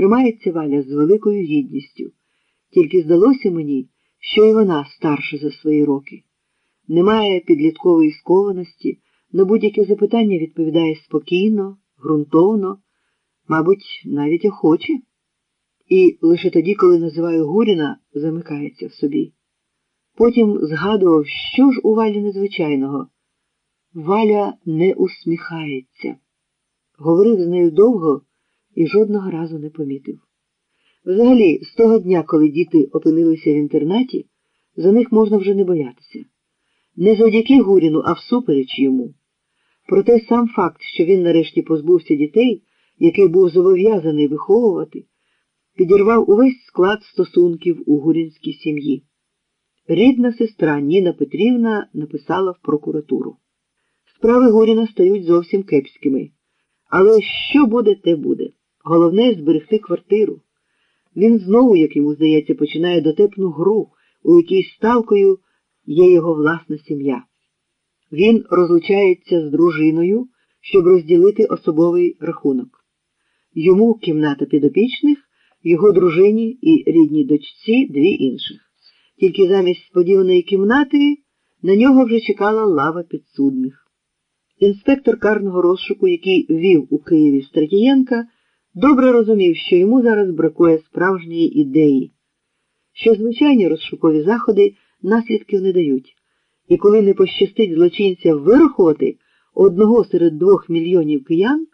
Тримається Валя з великою гідністю, тільки здалося мені, що і вона старша за свої роки. Немає підліткової скованості, на будь-яке запитання відповідає спокійно, ґрунтовно, мабуть, навіть охоче. І лише тоді, коли називаю Гуріна, замикається в собі. Потім згадував, що ж у Валі незвичайного. Валя не усміхається. Говорив з нею довго і жодного разу не помітив. Взагалі, з того дня, коли діти опинилися в інтернаті, за них можна вже не боятися. Не завдяки Гуріну, а всупереч йому. Проте сам факт, що він нарешті позбувся дітей, який був зобов'язаний виховувати, підірвав увесь склад стосунків у гурінській сім'ї. Рідна сестра Ніна Петрівна написала в прокуратуру. Справи Гуріна стають зовсім кепськими. Але що буде, те буде. Головне зберегти квартиру. Він знову, як йому здається, починає дотепну гру, у якій ставкою є його власна сім'я. Він розлучається з дружиною, щоб розділити особовий рахунок. Йому кімната підопічних, його дружині і рідній дочці дві інших. Тільки замість сподіваної кімнати на нього вже чекала лава підсудних. Інспектор карного розшуку, який вів у Києві Стратієнка, добре розумів, що йому зараз бракує справжньої ідеї, що звичайні розшукові заходи наслідків не дають, і коли не пощастить злочинця вирахувати одного серед двох мільйонів киян,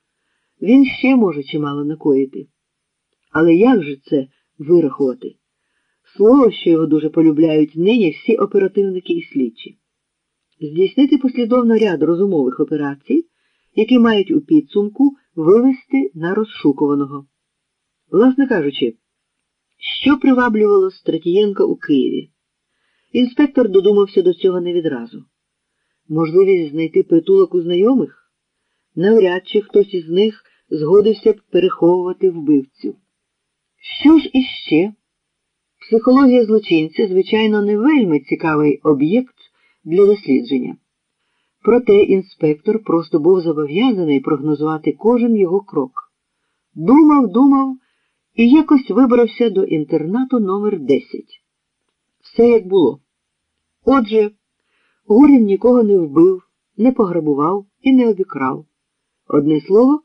він ще може чимало накоїти. Але як же це вирахувати? Слово, що його дуже полюбляють нині всі оперативники і слідчі. Здійснити послідовно ряд розумових операцій, які мають у підсумку вивести на розшукуваного. Власне кажучи, що приваблювало Стратієнка у Києві? Інспектор додумався до цього не відразу. Можливість знайти притулок у знайомих? Навряд чи хтось із них згодився б переховувати вбивцю. Що ж іще? Психологія злочинця, звичайно, не вельми цікавий об'єкт для дослідження. Проте інспектор просто був зобов'язаний прогнозувати кожен його крок. Думав, думав і якось вибрався до інтернату номер 10 Все як було. Отже, Гурін нікого не вбив, не пограбував і не обікрав. Одне слово,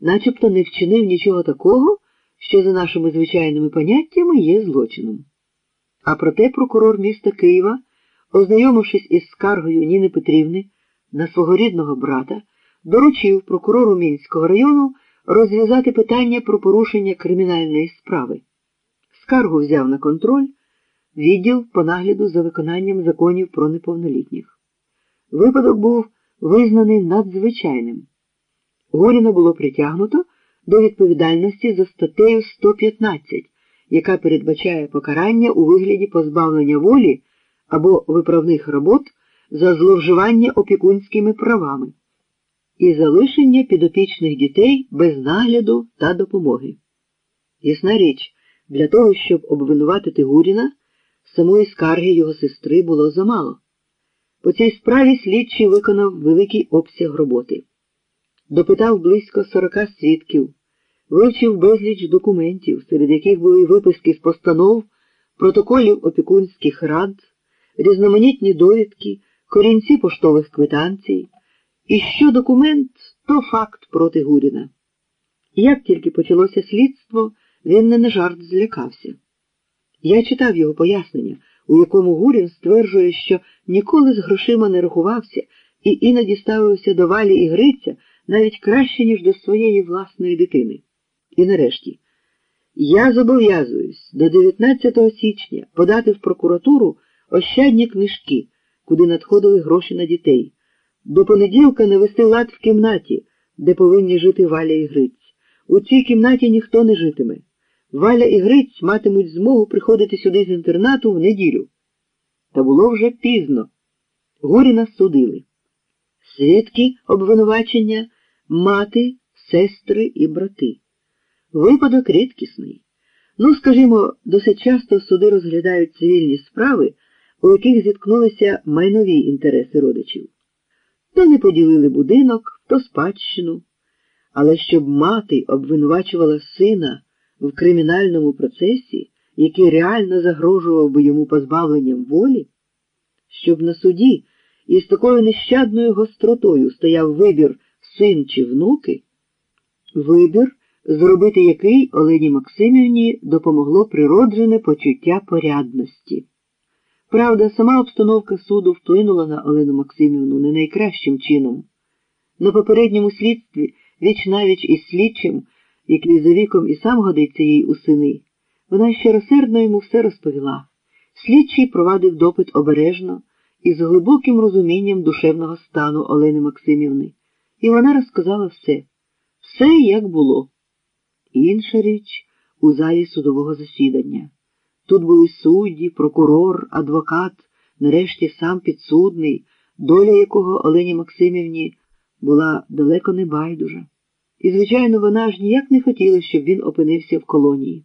начебто не вчинив нічого такого, що за нашими звичайними поняттями є злочином. А проте прокурор міста Києва, ознайомившись із скаргою Ніни Петрівни на свого рідного брата, доручив прокурору Мінського району розв'язати питання про порушення кримінальної справи. Скаргу взяв на контроль відділ по нагляду за виконанням законів про неповнолітніх. Випадок був визнаний надзвичайним. Горіна було притягнуто до відповідальності за статтею 115, яка передбачає покарання у вигляді позбавлення волі або виправних робот за зловживання опікунськими правами і залишення підопічних дітей без нагляду та допомоги. Ясна річ, для того, щоб обвинуватити Гуріна, самої скарги його сестри було замало. По цій справі слідчий виконав великий обсяг роботи. Допитав близько сорока свідків, вивчив безліч документів, серед яких були виписки з постанов, протоколів опікунських рад, різноманітні довідки, корінці поштових квитанцій. І що документ, то факт проти Гуріна. Як тільки почалося слідство, він не на жарт злякався. Я читав його пояснення, у якому Гурін стверджує, що ніколи з грошима не рахувався і іноді ставився до валі і Гриця навіть краще, ніж до своєї власної дитини. І нарешті, я зобов'язуюсь до 19 січня подати в прокуратуру ощадні книжки, куди надходили гроші на дітей. До понеділка навести лад в кімнаті, де повинні жити Валя і Гриць. У цій кімнаті ніхто не житиме. Валя і Гриць матимуть змогу приходити сюди з інтернату в неділю. Та було вже пізно. Горіна судили. Свідки обвинувачення, мати, сестри і брати. Випадок рідкісний. Ну, скажімо, досить часто суди розглядають цивільні справи, у яких зіткнулися майнові інтереси родичів. То не поділили будинок, то спадщину. Але щоб мати обвинувачувала сина в кримінальному процесі, який реально загрожував би йому позбавленням волі, щоб на суді із такою нещадною гостротою стояв вибір син чи внуки, вибір, зробити який Олені Максимівні допомогло природжене почуття порядності. Правда, сама обстановка суду вплинула на Олену Максимівну не найкращим чином. На попередньому слідстві віч навіч із слідчим, який за віком і сам годиться їй у сини, вона щиросердно йому все розповіла. Слідчий провадив допит обережно і з глибоким розумінням душевного стану Олени Максимівни, і вона розказала все, все як було. Інша річ у залі судового засідання. Тут були судді, прокурор, адвокат, нарешті сам підсудний, доля якого Олені Максимівні була далеко не байдужа. І, звичайно, вона ж ніяк не хотіла, щоб він опинився в колонії.